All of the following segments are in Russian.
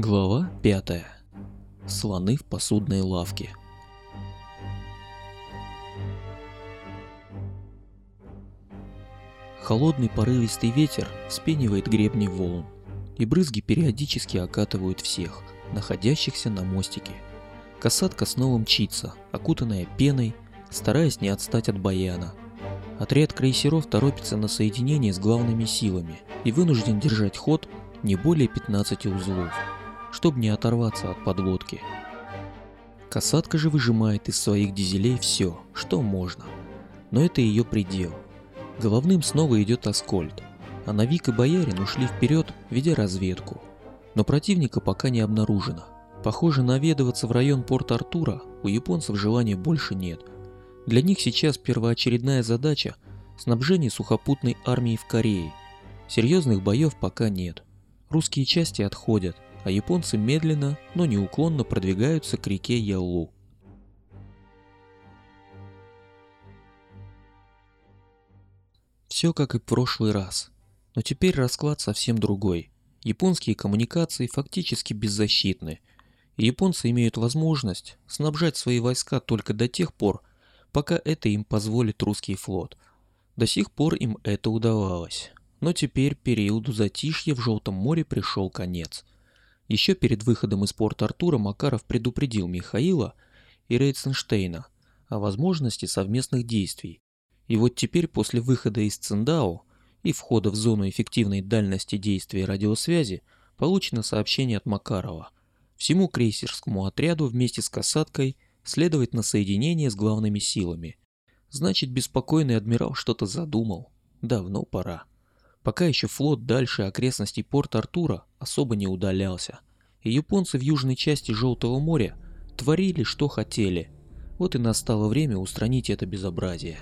Глава 5. Слоны в посудной лавке. Холодный порывистый ветер вспенивает гребни волн, и брызги периодически окатывают всех, находящихся на мостике. Касатка снова мчится, окутанная пеной, стараясь не отстать от баяна. Отряд крейсеров торопится на соединение с главными силами и вынужден держать ход не более 15 узлов, чтобы не оторваться от подводки. Касатка же выжимает из своих дизелей все, что можно. Но это ее предел. Головным снова идет Аскольд, а Навик и Боярин ушли вперед, ведя разведку. Но противника пока не обнаружено. Похоже, наведываться в район Порт-Артура у японцев желания больше нет. Для них сейчас первоочередная задача – снабжение сухопутной армии в Корее. Серьезных боев пока нет. Русские части отходят, а японцы медленно, но неуклонно продвигаются к реке Яллу. Все как и в прошлый раз, но теперь расклад совсем другой. Японские коммуникации фактически беззащитны, и японцы имеют возможность снабжать свои войска только до тех пор, пока это им позволит русский флот. До сих пор им это удавалось. Но теперь периоду затишья в Желтом море пришел конец. Еще перед выходом из порта Артура Макаров предупредил Михаила и Рейценштейна о возможности совместных действий. И вот теперь после выхода из Циндао и входа в зону эффективной дальности действия радиосвязи получено сообщение от Макарова. Всему крейсерскому отряду вместе с касаткой следовать на соединение с главными силами. Значит, беспокойный адмирал что-то задумал. Давно пора. Пока еще флот дальше окрестностей порта Артура особо не удалялся, и японцы в южной части Желтого моря творили, что хотели. Вот и настало время устранить это безобразие.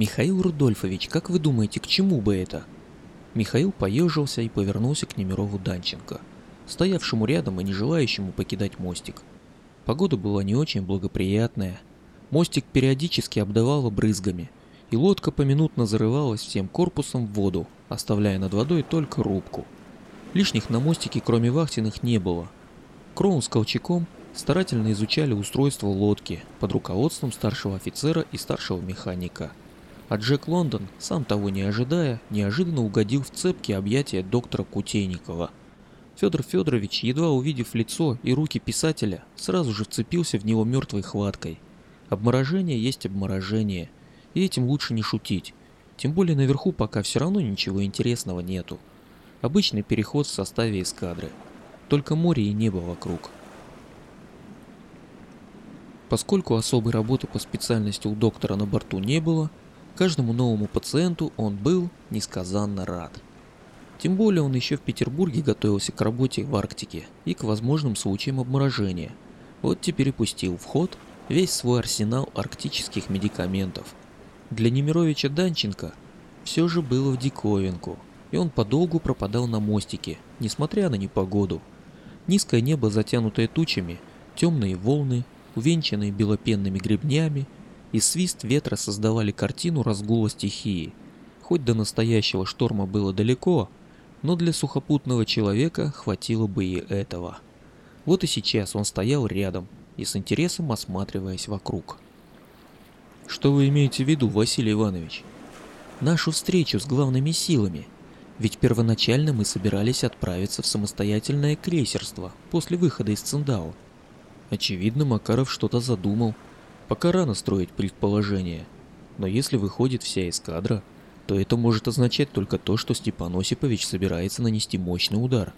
Михаил Рудольфович, как вы думаете, к чему бы это? Михаил поежился и повернулся к Немирову Данченко, стоявшему рядом и не желающему покидать мостик. Погода была не очень благоприятная. Мостик периодически обдавало брызгами, и лодка поминутно зарывалась всем корпусом в воду, оставляя над водой только рубку. Лишних на мостике, кроме вахтенных, не было. Кроун с Колчаком старательно изучали устройство лодки под руководством старшего офицера и старшего механика – а Джек Лондон, сам того не ожидая, неожиданно угодил в цепкие объятия доктора Кутейникова. Федор Федорович, едва увидев лицо и руки писателя, сразу же вцепился в него мертвой хваткой. Обморожение есть обморожение, и этим лучше не шутить. Тем более наверху пока все равно ничего интересного нету. Обычный переход в составе эскадры. Только море и небо вокруг. Поскольку особой работы по специальности у доктора на борту не было, Каждому новому пациенту он был несказанно рад. Тем более он еще в Петербурге готовился к работе в Арктике и к возможным случаям обморожения. Вот теперь и пустил в ход весь свой арсенал арктических медикаментов. Для Немировича Данченко все же было в диковинку, и он подолгу пропадал на мостике, несмотря на непогоду. Низкое небо, затянутое тучами, темные волны, увенчанные белопенными гребнями – и свист ветра создавали картину разгула стихии. Хоть до настоящего шторма было далеко, но для сухопутного человека хватило бы и этого. Вот и сейчас он стоял рядом и с интересом осматриваясь вокруг. Что вы имеете в виду, Василий Иванович? Нашу встречу с главными силами. Ведь первоначально мы собирались отправиться в самостоятельное крейсерство после выхода из Циндао. Очевидно, Макаров что-то задумал – Пока рано строить предположения, но если выходит вся эскадра, то это может означать только то, что Степан Осипович собирается нанести мощный удар,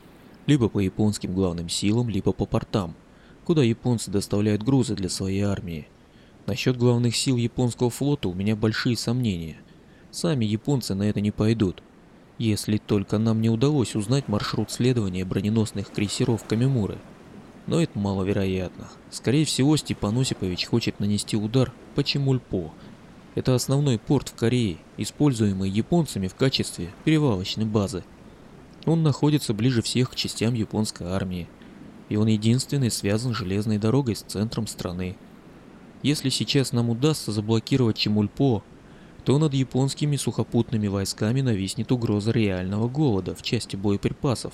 либо по японским главным силам, либо по портам, куда японцы доставляют грузы для своей армии. Насчет главных сил японского флота у меня большие сомнения. Сами японцы на это не пойдут, если только нам не удалось узнать маршрут следования броненосных крейсеров Камимуры – но это маловероятно. Скорее всего, Степан Осипович хочет нанести удар по Чемульпо. Это основной порт в Корее, используемый японцами в качестве перевалочной базы. Он находится ближе всех к частям японской армии, и он единственный связан железной дорогой с центром страны. Если сейчас нам удастся заблокировать Чемульпо, то над японскими сухопутными войсками нависнет угроза реального голода в части боеприпасов.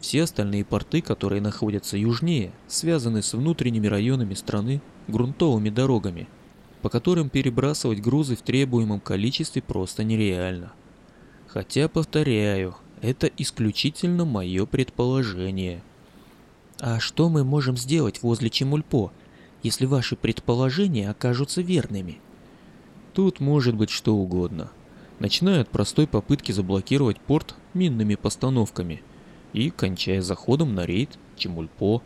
Все остальные порты, которые находятся южнее, связаны с внутренними районами страны грунтовыми дорогами – по которым перебрасывать грузы в требуемом количестве просто нереально. Хотя, повторяю, это исключительно мое предположение. А что мы можем сделать возле Чемульпо, если ваши предположения окажутся верными? Тут может быть что угодно. Начиная от простой попытки заблокировать порт минными постановками и кончая заходом на рейд Чемульпо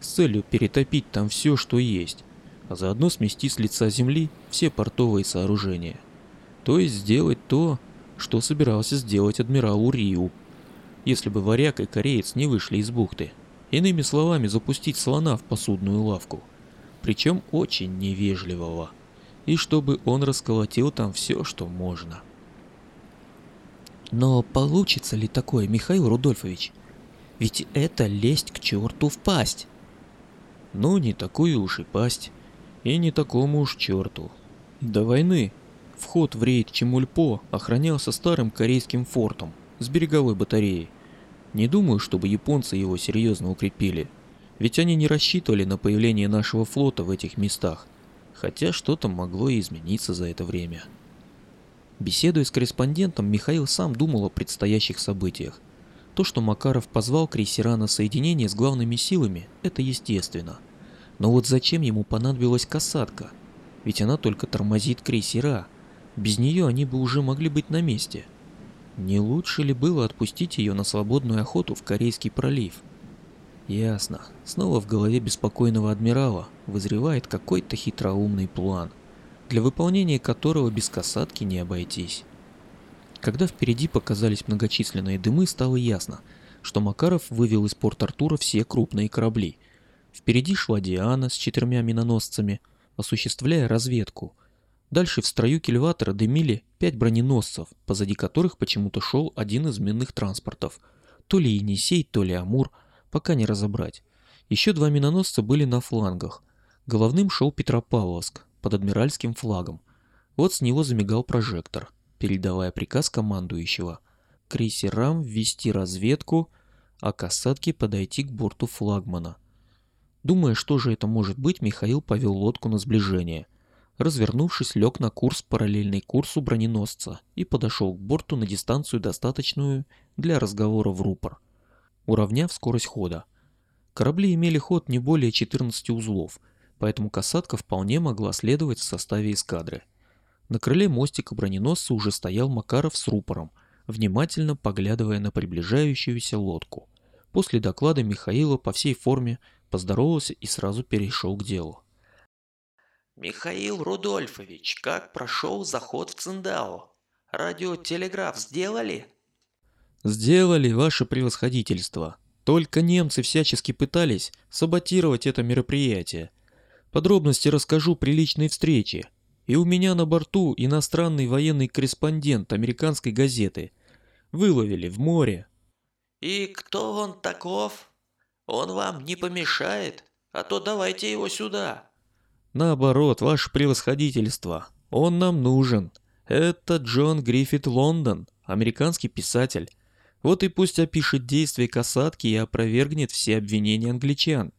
с целью перетопить там все, что есть а заодно смести с лица земли все портовые сооружения. То есть сделать то, что собирался сделать адмирал Уриу, если бы варяг и кореец не вышли из бухты. Иными словами, запустить слона в посудную лавку. Причем очень невежливого. И чтобы он расколотил там все, что можно. Но получится ли такое, Михаил Рудольфович? Ведь это лезть к черту в пасть. Ну, не такую уж и пасть. И не такому уж черту. До войны вход в рейд Чемульпо охранялся старым корейским фортом с береговой батареей. Не думаю, чтобы японцы его серьезно укрепили. Ведь они не рассчитывали на появление нашего флота в этих местах. Хотя что-то могло и измениться за это время. Беседуя с корреспондентом, Михаил сам думал о предстоящих событиях. То, что Макаров позвал крейсера на соединение с главными силами, это естественно – но вот зачем ему понадобилась касатка? Ведь она только тормозит крейсера. Без нее они бы уже могли быть на месте. Не лучше ли было отпустить ее на свободную охоту в Корейский пролив? Ясно. Снова в голове беспокойного адмирала вызревает какой-то хитроумный план, для выполнения которого без касатки не обойтись. Когда впереди показались многочисленные дымы, стало ясно, что Макаров вывел из порт Артура все крупные корабли – Впереди шла Диана с четырьмя миноносцами, осуществляя разведку. Дальше в строю кильватора дымили пять броненосцев, позади которых почему-то шел один из минных транспортов. То ли Енисей, то ли Амур, пока не разобрать. Еще два миноносца были на флангах. Головным шел Петропавловск под адмиральским флагом. Вот с него замигал прожектор, передавая приказ командующего. Крейсерам ввести разведку, а касатке подойти к борту флагмана. Думая, что же это может быть, Михаил повел лодку на сближение. Развернувшись, лег на курс, параллельный курсу броненосца, и подошел к борту на дистанцию, достаточную для разговора в рупор, уравняв скорость хода. Корабли имели ход не более 14 узлов, поэтому касатка вполне могла следовать в составе эскадры. На крыле мостика броненосца уже стоял Макаров с рупором, внимательно поглядывая на приближающуюся лодку. После доклада Михаила по всей форме поздоровался и сразу перешел к делу. «Михаил Рудольфович, как прошел заход в Циндао? Радиотелеграф сделали?» «Сделали, ваше превосходительство. Только немцы всячески пытались саботировать это мероприятие. Подробности расскажу при личной встрече. И у меня на борту иностранный военный корреспондент американской газеты. Выловили в море». «И кто он таков?» Он вам не помешает, а то давайте его сюда. Наоборот, ваше превосходительство, он нам нужен. Это Джон Гриффит Лондон, американский писатель. Вот и пусть опишет действия касатки и опровергнет все обвинения англичан.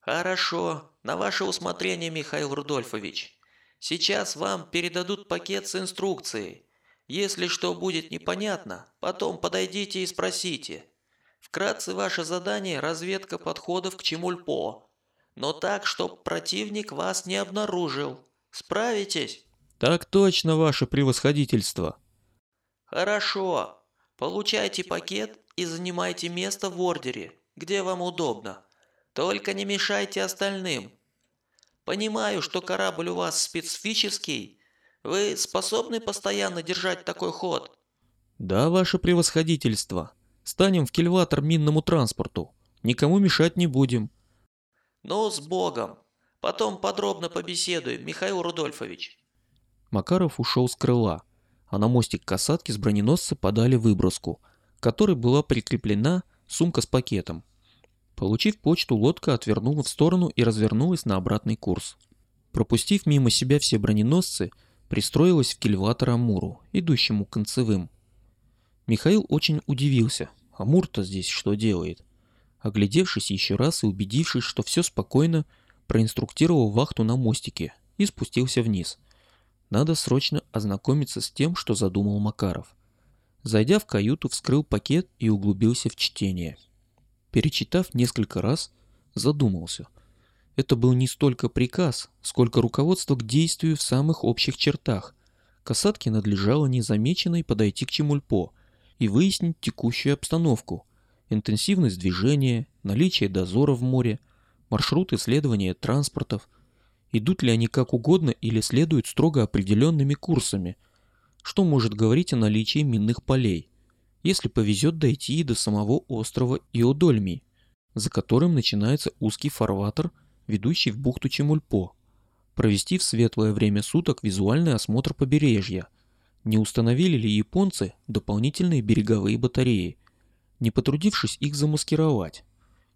Хорошо, на ваше усмотрение, Михаил Рудольфович. Сейчас вам передадут пакет с инструкцией. Если что будет непонятно, потом подойдите и спросите. Вкратце ваше задание – разведка подходов к Чемульпо. Но так, чтоб противник вас не обнаружил. Справитесь? Так точно, ваше превосходительство. Хорошо. Получайте пакет и занимайте место в ордере, где вам удобно. Только не мешайте остальным. Понимаю, что корабль у вас специфический. Вы способны постоянно держать такой ход? Да, ваше превосходительство. Станем в кильватор минному транспорту. Никому мешать не будем. Ну, с Богом. Потом подробно побеседуем, Михаил Рудольфович. Макаров ушел с крыла, а на мостик касатки с броненосца подали выброску, к которой была прикреплена сумка с пакетом. Получив почту, лодка отвернула в сторону и развернулась на обратный курс. Пропустив мимо себя все броненосцы, пристроилась в кильватор Амуру, идущему к концевым. Михаил очень удивился. Амур-то здесь что делает? Оглядевшись еще раз и убедившись, что все спокойно, проинструктировал вахту на мостике и спустился вниз. Надо срочно ознакомиться с тем, что задумал Макаров. Зайдя в каюту, вскрыл пакет и углубился в чтение. Перечитав несколько раз, задумался. Это был не столько приказ, сколько руководство к действию в самых общих чертах. Касатке надлежало незамеченной подойти к Чемульпо и выяснить текущую обстановку, интенсивность движения, наличие дозора в море, маршрут исследования транспортов, идут ли они как угодно или следуют строго определенными курсами, что может говорить о наличии минных полей, если повезет дойти и до самого острова Иодольмий, за которым начинается узкий фарватер, ведущий в бухту Чемульпо, провести в светлое время суток визуальный осмотр побережья, не установили ли японцы дополнительные береговые батареи, не потрудившись их замаскировать,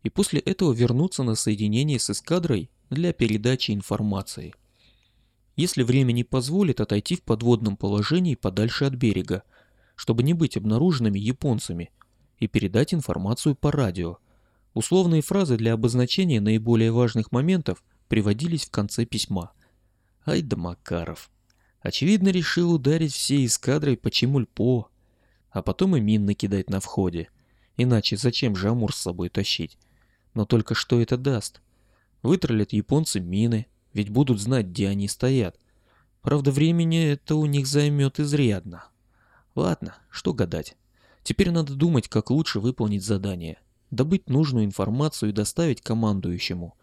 и после этого вернуться на соединение с эскадрой для передачи информации. Если время не позволит отойти в подводном положении подальше от берега, чтобы не быть обнаруженными японцами, и передать информацию по радио. Условные фразы для обозначения наиболее важных моментов приводились в конце письма. Ай да Макаров. Очевидно, решил ударить всей эскадрой по Чемульпо, а потом и мин накидать на входе. Иначе зачем же Амур с собой тащить? Но только что это даст? Вытролят японцы мины, ведь будут знать, где они стоят. Правда, времени это у них займет изрядно. Ладно, что гадать. Теперь надо думать, как лучше выполнить задание. Добыть нужную информацию и доставить командующему.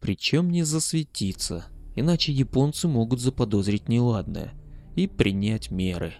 Причем не засветиться, иначе японцы могут заподозрить неладное и принять меры.